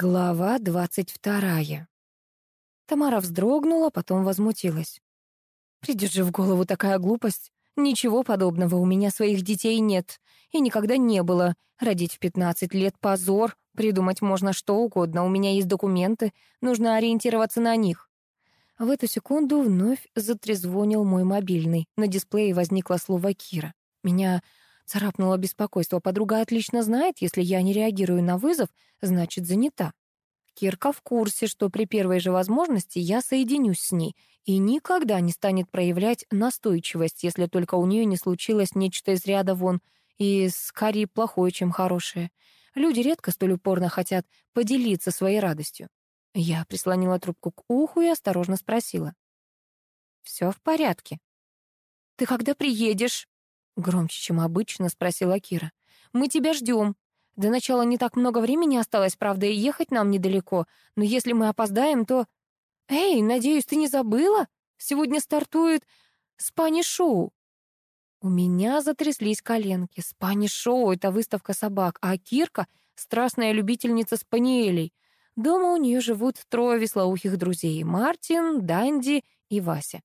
Глава двадцать вторая. Тамара вздрогнула, потом возмутилась. Придет же в голову такая глупость. Ничего подобного, у меня своих детей нет. И никогда не было. Родить в пятнадцать лет — позор. Придумать можно что угодно. У меня есть документы. Нужно ориентироваться на них. В эту секунду вновь затрезвонил мой мобильный. На дисплее возникло слово «Кира». Меня Царапнуло беспокойство. Подруга отлично знает, если я не реагирую на вызов, значит, занята. Кирка в курсе, что при первой же возможности я соединюсь с ней и никогда не станет проявлять настойчивость, если только у нее не случилось нечто из ряда вон, и скорее плохое, чем хорошее. Люди редко столь упорно хотят поделиться своей радостью. Я прислонила трубку к уху и осторожно спросила. «Все в порядке?» «Ты когда приедешь?» Громче, чем обычно, спросила Кира. «Мы тебя ждем. До начала не так много времени осталось, правда, и ехать нам недалеко. Но если мы опоздаем, то... Эй, надеюсь, ты не забыла? Сегодня стартует спани-шоу». У меня затряслись коленки. Спани-шоу — это выставка собак, а Кирка — страстная любительница спаниелей. Дома у нее живут трое веслоухих друзей — Мартин, Данди и Вася.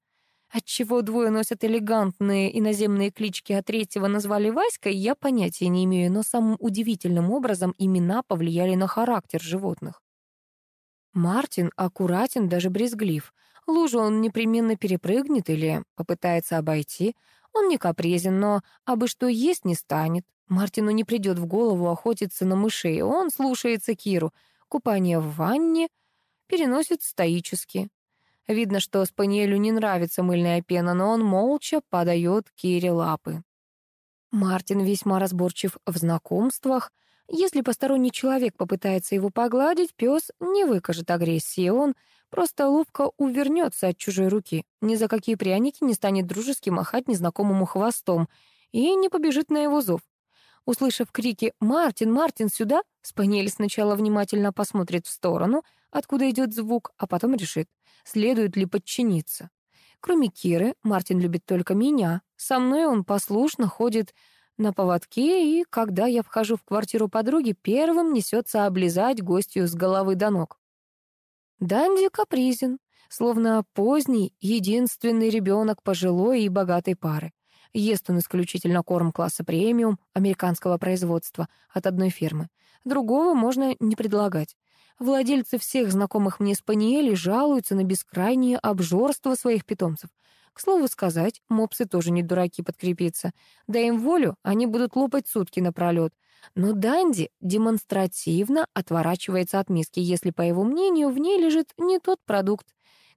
Отчего двое носят элегантные иноземные клички, а третьего назвали Васькой, я понятия не имею, но самым удивительным образом имена повлияли на характер животных. Мартин аккуратен, даже брезглив. Лужу он непременно перепрыгнет или попытается обойти. Он не капризен, но абы что есть не станет. Мартину не придет в голову охотиться на мышей. Он слушается Киру. Купание в ванне переносит стоически. Видно, что Спаниелю не нравится мыльная пена, но он молча подает Кире лапы. Мартин весьма разборчив в знакомствах. Если посторонний человек попытается его погладить, пес не выкажет агрессии, он просто ловко увернется от чужой руки, ни за какие пряники не станет дружески махать незнакомому хвостом и не побежит на его зов. Услышав крики «Мартин, Мартин, сюда!», Спаниель сначала внимательно посмотрит в сторону, откуда идет звук, а потом решит, следует ли подчиниться. Кроме Киры, Мартин любит только меня. Со мной он послушно ходит на поводке, и когда я вхожу в квартиру подруги, первым несется облизать гостью с головы до ног. Данди капризен, словно поздний, единственный ребенок пожилой и богатой пары. Ест он исключительно корм класса премиум американского производства от одной фермы. Другого можно не предлагать. Владельцы всех знакомых мне спаниелей жалуются на бескрайнее обжорство своих питомцев. К слову сказать, мопсы тоже не дураки подкрепиться. Дай им волю, они будут лопать сутки напролет. Но Данди демонстративно отворачивается от миски, если, по его мнению, в ней лежит не тот продукт.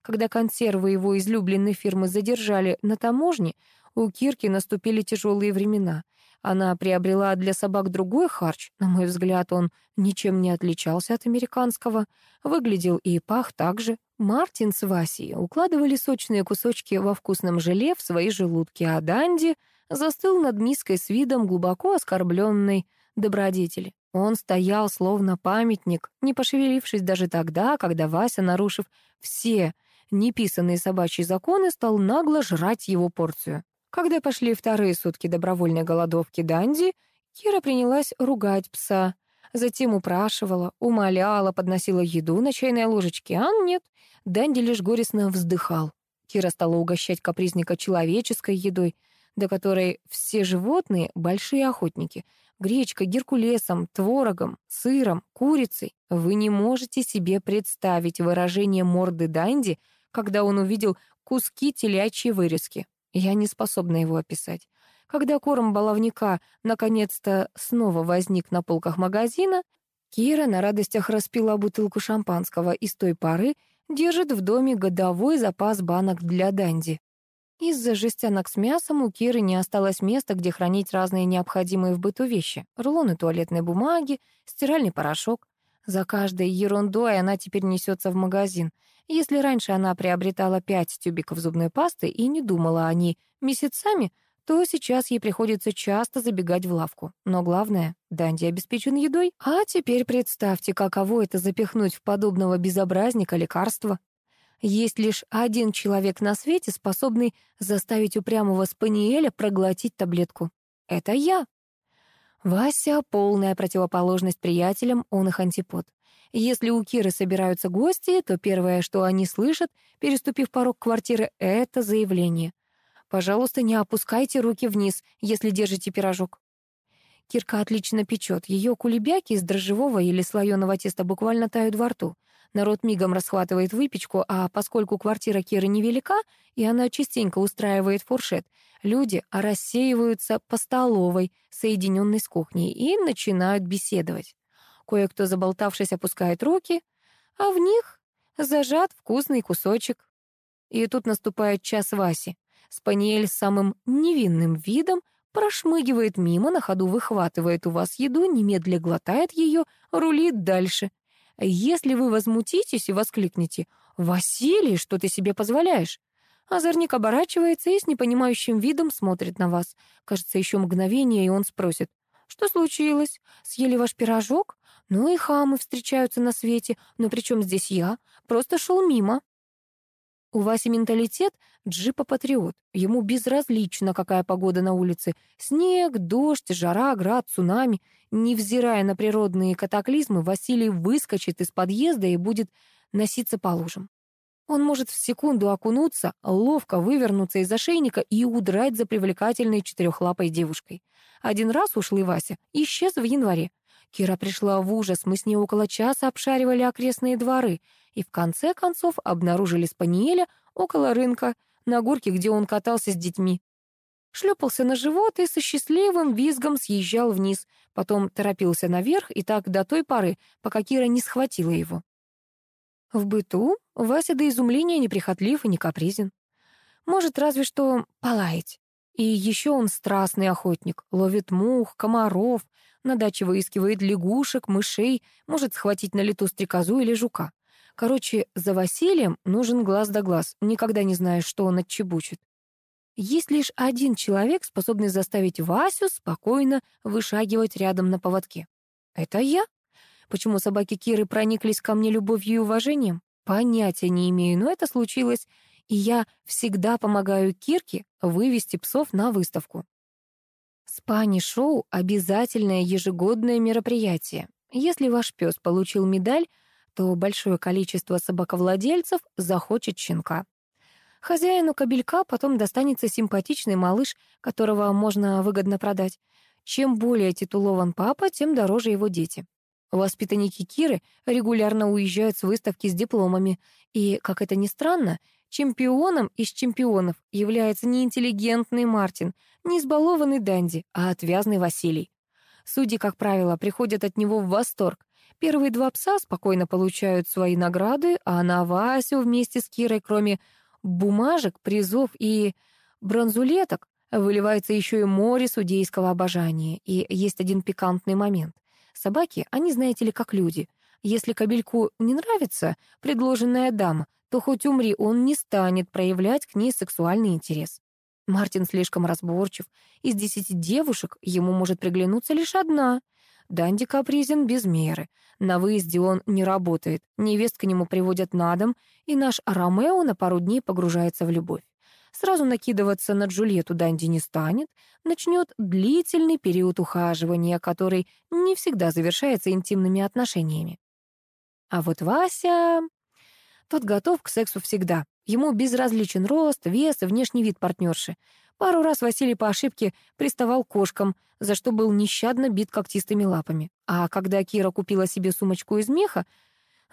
Когда консервы его излюбленной фирмы задержали на таможне, у Кирки наступили тяжелые времена — она приобрела для собак другой харч. На мой взгляд, он ничем не отличался от американского. Выглядел и пах так же. Мартин с Васей укладывали сочные кусочки во вкусном желе в свои желудки, а Данди застыл над миской с видом глубоко оскорбленной добродетели. Он стоял словно памятник, не пошевелившись даже тогда, когда Вася, нарушив все неписанные собачьи законы, стал нагло жрать его порцию. Когда пошли вторые сутки добровольной голодовки Данди, Кира принялась ругать пса. Затем упрашивала, умоляла, подносила еду на чайной ложечке, а нет. Данди лишь горестно вздыхал. Кира стала угощать капризника человеческой едой, до которой все животные — большие охотники. Гречкой, геркулесом, творогом, сыром, курицей. Вы не можете себе представить выражение морды Данди, когда он увидел куски телячьей вырезки. Я не способна его описать. Когда корм баловника наконец-то снова возник на полках магазина, Кира на радостях распила бутылку шампанского и с той поры держит в доме годовой запас банок для Данди. Из-за жестянок с мясом у Киры не осталось места, где хранить разные необходимые в быту вещи. Рулоны туалетной бумаги, стиральный порошок. За каждой ерундой она теперь несется в магазин. Если раньше она приобретала пять тюбиков зубной пасты и не думала о ней месяцами, то сейчас ей приходится часто забегать в лавку. Но главное, Данди обеспечен едой. А теперь представьте, каково это запихнуть в подобного безобразника лекарства. Есть лишь один человек на свете, способный заставить упрямого спаниеля проглотить таблетку. Это я. Вася — полная противоположность приятелям, он их антипод. Если у Киры собираются гости, то первое, что они слышат, переступив порог квартиры, — это заявление. «Пожалуйста, не опускайте руки вниз, если держите пирожок». Кирка отлично печет. Ее кулебяки из дрожжевого или слоеного теста буквально тают во рту. Народ мигом расхватывает выпечку, а поскольку квартира Киры невелика, и она частенько устраивает фуршет, люди рассеиваются по столовой, соединенной с кухней, и начинают беседовать. Кое-кто, заболтавшись, опускает руки, а в них зажат вкусный кусочек. И тут наступает час Васи. Спаниель с самым невинным видом прошмыгивает мимо, на ходу выхватывает у вас еду, немедля глотает ее, рулит дальше. Если вы возмутитесь и воскликнете «Василий, что ты себе позволяешь?», Озорник оборачивается и с непонимающим видом смотрит на вас. Кажется, еще мгновение, и он спросит «Что случилось? Съели ваш пирожок? Ну и хамы встречаются на свете, но при чем здесь я? Просто шел мимо». У Васи менталитет джипа-патриот. Ему безразлично, какая погода на улице. Снег, дождь, жара, град, цунами. Невзирая на природные катаклизмы, Василий выскочит из подъезда и будет носиться по лужам. Он может в секунду окунуться, ловко вывернуться из ошейника и удрать за привлекательной четырехлапой девушкой. Один раз ушлый Вася исчез в январе. Кира пришла в ужас, мы с ней около часа обшаривали окрестные дворы и в конце концов обнаружили Спаниеля около рынка, на горке, где он катался с детьми. Шлепался на живот и со счастливым визгом съезжал вниз, потом торопился наверх и так до той поры, пока Кира не схватила его. В быту Вася до изумления неприхотлив и не капризен. Может разве что полаять. И еще он страстный охотник, ловит мух, комаров, на даче выискивает лягушек, мышей, может схватить на лету стрекозу или жука. Короче, за Василием нужен глаз да глаз, никогда не знаешь, что он отчебучит. Есть лишь один человек, способный заставить Васю спокойно вышагивать рядом на поводке. Это я. Почему собаки Киры прониклись ко мне любовью и уважением? Понятия не имею, но это случилось, и я всегда помогаю Кирке вывести псов на выставку. Спани-шоу — обязательное ежегодное мероприятие. Если ваш пес получил медаль, то большое количество собаковладельцев захочет щенка. Хозяину кобелька потом достанется симпатичный малыш, которого можно выгодно продать. Чем более титулован папа, тем дороже его дети. Воспитанники Киры регулярно уезжают с выставки с дипломами, и, как это ни странно, чемпионом из чемпионов является не интеллигентный Мартин, не избалованный Данди, а отвязный Василий. Судьи, как правило, приходят от него в восторг. Первые два пса спокойно получают свои награды, а на Васю вместе с Кирой, кроме бумажек, призов и бронзулеток, выливается еще и море судейского обожания. И есть один пикантный момент. Собаки, они, знаете ли, как люди. Если кобельку не нравится предложенная дама, то хоть умри, он не станет проявлять к ней сексуальный интерес. Мартин слишком разборчив. Из десяти девушек ему может приглянуться лишь одна. Данди капризен без меры. На выезде он не работает. Невест к нему приводят на дом, и наш Ромео на пару дней погружается в любовь. Сразу накидываться на Джульетту Данди не станет, начнет длительный период ухаживания, который не всегда завершается интимными отношениями. А вот Вася... Тот готов к сексу всегда. Ему безразличен рост, вес и внешний вид партнерши. Пару раз Василий по ошибке приставал к кошкам, за что был нещадно бит когтистыми лапами. А когда Кира купила себе сумочку из меха,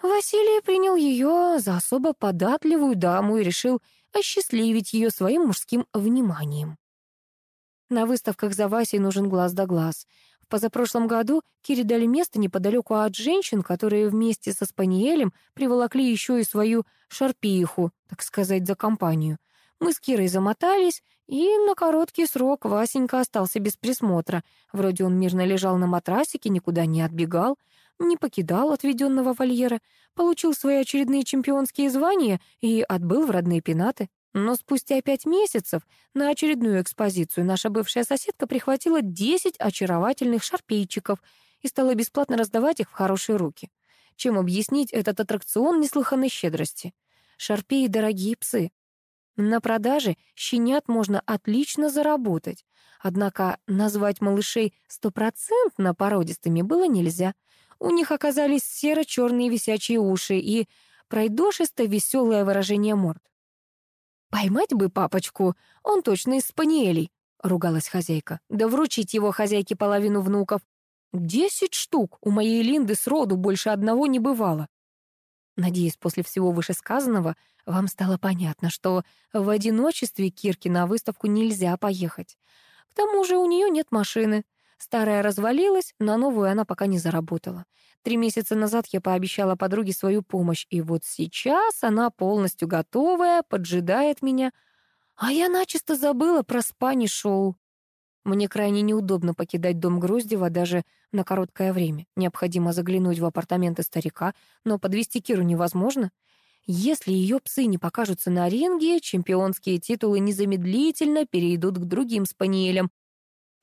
Василий принял ее за особо податливую даму и решил осчастливить ее своим мужским вниманием. На выставках за Васей нужен глаз да глаз. Позапрошлом году Кире дали место неподалеку от женщин, которые вместе со Спаниелем приволокли еще и свою шарпиху, так сказать, за компанию. Мы с Кирой замотались, и на короткий срок Васенька остался без присмотра. Вроде он мирно лежал на матрасике, никуда не отбегал, не покидал отведенного вольера, получил свои очередные чемпионские звания и отбыл в родные пенаты. Но спустя пять месяцев на очередную экспозицию наша бывшая соседка прихватила 10 очаровательных шарпейчиков и стала бесплатно раздавать их в хорошие руки. Чем объяснить этот аттракцион неслыханной щедрости? Шарпеи — дорогие псы. На продаже щенят можно отлично заработать. Однако назвать малышей стопроцентно породистыми было нельзя. У них оказались серо-черные висячие уши и пройдошисто-веселое выражение морд. «Поймать бы папочку, он точно из спаниелей», — ругалась хозяйка. «Да вручить его хозяйке половину внуков. Десять штук, у моей Линды сроду больше одного не бывало». Надеюсь, после всего вышесказанного вам стало понятно, что в одиночестве Кирке на выставку нельзя поехать. К тому же у нее нет машины. Старая развалилась, на новую она пока не заработала. Три месяца назад я пообещала подруге свою помощь, и вот сейчас она полностью готовая, поджидает меня, а я начисто забыла про спани-шоу. Мне крайне неудобно покидать дом Груздева даже на короткое время. Необходимо заглянуть в апартаменты старика, но подвести Киру невозможно. Если ее псы не покажутся на ринге, чемпионские титулы незамедлительно перейдут к другим спаниелям,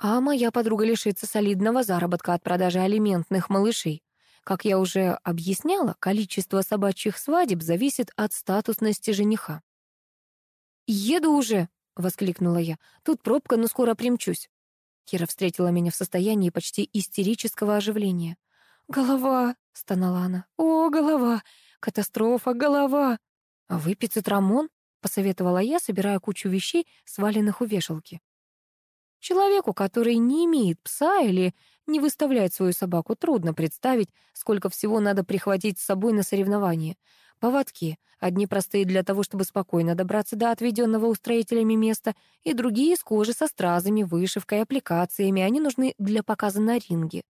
а моя подруга лишится солидного заработка от продажи алиментных малышей. Как я уже объясняла, количество собачьих свадеб зависит от статусности жениха. «Еду уже!» — воскликнула я. «Тут пробка, но скоро примчусь». Кира встретила меня в состоянии почти истерического оживления. «Голова!» — стонала она. «О, голова! Катастрофа, голова!» «А выпей цитрамон?» — посоветовала я, собирая кучу вещей, сваленных у вешалки. Человеку, который не имеет пса или не выставляет свою собаку, трудно представить, сколько всего надо прихватить с собой на соревнования. Поводки, одни простые для того, чтобы спокойно добраться до отведенного устроителями места, и другие с кожи со стразами, вышивкой, аппликациями, они нужны для показа на ринге.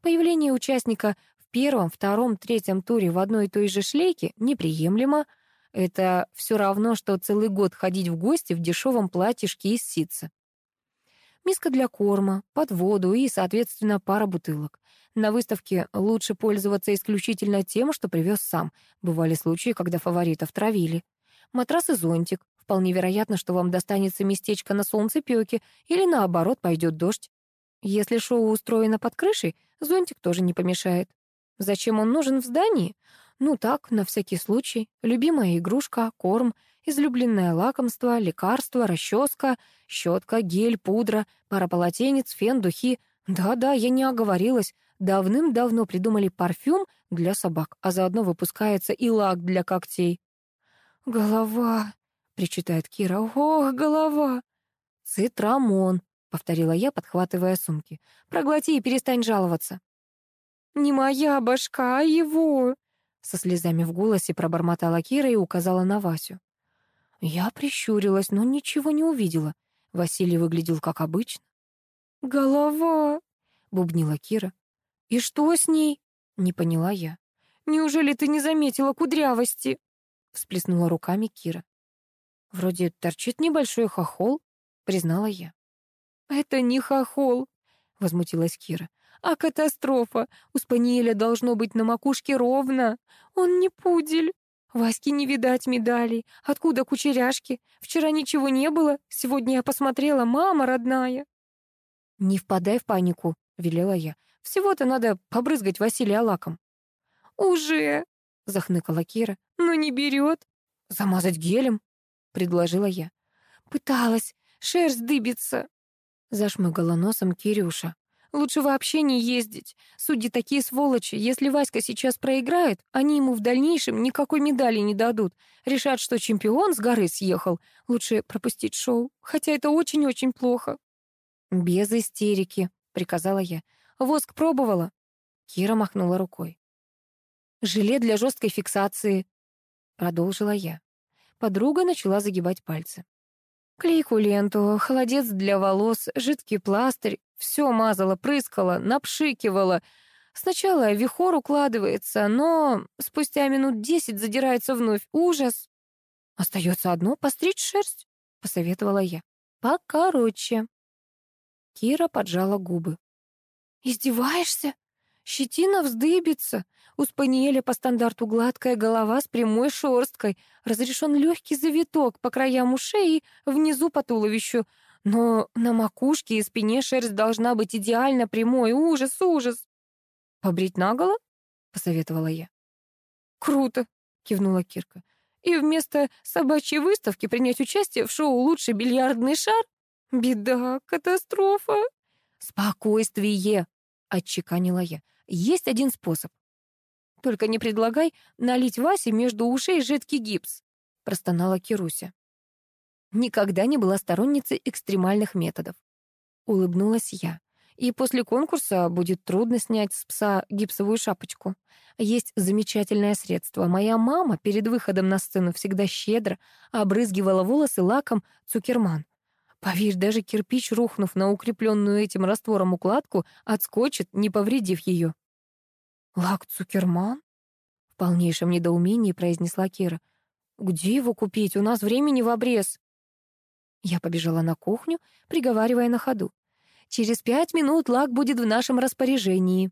Появление участника в первом, втором, третьем туре в одной и той же шлейке неприемлемо. Это все равно, что целый год ходить в гости в дешевом платьишке из ситца миска для корма, под воду и, соответственно, пара бутылок. На выставке лучше пользоваться исключительно тем, что привез сам. Бывали случаи, когда фаворитов травили. Матрас и зонтик. Вполне вероятно, что вам достанется местечко на солнцепёке или, наоборот, пойдет дождь. Если шоу устроено под крышей, зонтик тоже не помешает. Зачем он нужен в здании? Ну так, на всякий случай. Любимая игрушка, корм — излюбленное лакомство, лекарство, расческа, щетка, гель, пудра, пара полотенец, фен, духи. Да-да, я не оговорилась. Давным-давно придумали парфюм для собак, а заодно выпускается и лак для когтей. «Голова», — причитает Кира, — «ох, голова». «Цитрамон», — повторила я, подхватывая сумки. «Проглоти и перестань жаловаться». «Не моя башка, а его!» Со слезами в голосе пробормотала Кира и указала на Васю. Я прищурилась, но ничего не увидела. Василий выглядел как обычно. «Голова!» — бубнила Кира. «И что с ней?» — не поняла я. «Неужели ты не заметила кудрявости?» — всплеснула руками Кира. «Вроде торчит небольшой хохол», — признала я. «Это не хохол», — возмутилась Кира, «а катастрофа. У Спаниеля должно быть на макушке ровно. Он не пудель». Ваське не видать медалей. Откуда кучеряшки? Вчера ничего не было. Сегодня я посмотрела, мама родная. Не впадай в панику, велела я. Всего-то надо побрызгать Василия лаком. Уже, захныкала Кира. Но не берет. Замазать гелем, предложила я. Пыталась, шерсть дыбится. Зашмыгала носом Кирюша. Лучше вообще не ездить. Судьи такие сволочи. Если Васька сейчас проиграет, они ему в дальнейшем никакой медали не дадут. Решат, что чемпион с горы съехал. Лучше пропустить шоу. Хотя это очень-очень плохо. «Без истерики», — приказала я. «Воск пробовала?» Кира махнула рукой. «Желе для жесткой фиксации», — продолжила я. Подруга начала загибать пальцы. Клейкую ленту, холодец для волос, жидкий пластырь, все мазала, прыскала, напшикивала. Сначала вихор укладывается, но спустя минут десять задирается вновь. Ужас! Остается одно — постричь шерсть, — посоветовала я. Покороче. Кира поджала губы. «Издеваешься? Щетина вздыбится. У спаниеля по стандарту гладкая голова с прямой шерсткой. Разрешен легкий завиток по краям ушей и внизу по туловищу. Но на макушке и спине шерсть должна быть идеально прямой. Ужас, ужас. «Побрить наголо?» — посоветовала я. «Круто!» — кивнула Кирка. и вместо собачьей выставки принять участие в шоу «Лучший бильярдный шар»? Беда, катастрофа. Спокойствие, отчеканила я. Есть один способ. Только не предлагай налить Васе между ушей жидкий гипс, простонала Кируся. Никогда не была сторонницей экстремальных методов. Улыбнулась я. И после конкурса будет трудно снять с пса гипсовую шапочку. Есть замечательное средство. Моя мама перед выходом на сцену всегда щедро обрызгивала волосы лаком цукерман. Поверь, даже кирпич, рухнув на укрепленную этим раствором укладку, отскочит, не повредив ее. «Лак цукерман?» В полнейшем недоумении произнесла Кира. «Где его купить? У нас времени в обрез». Я побежала на кухню, приговаривая на ходу. «Через пять минут лак будет в нашем распоряжении».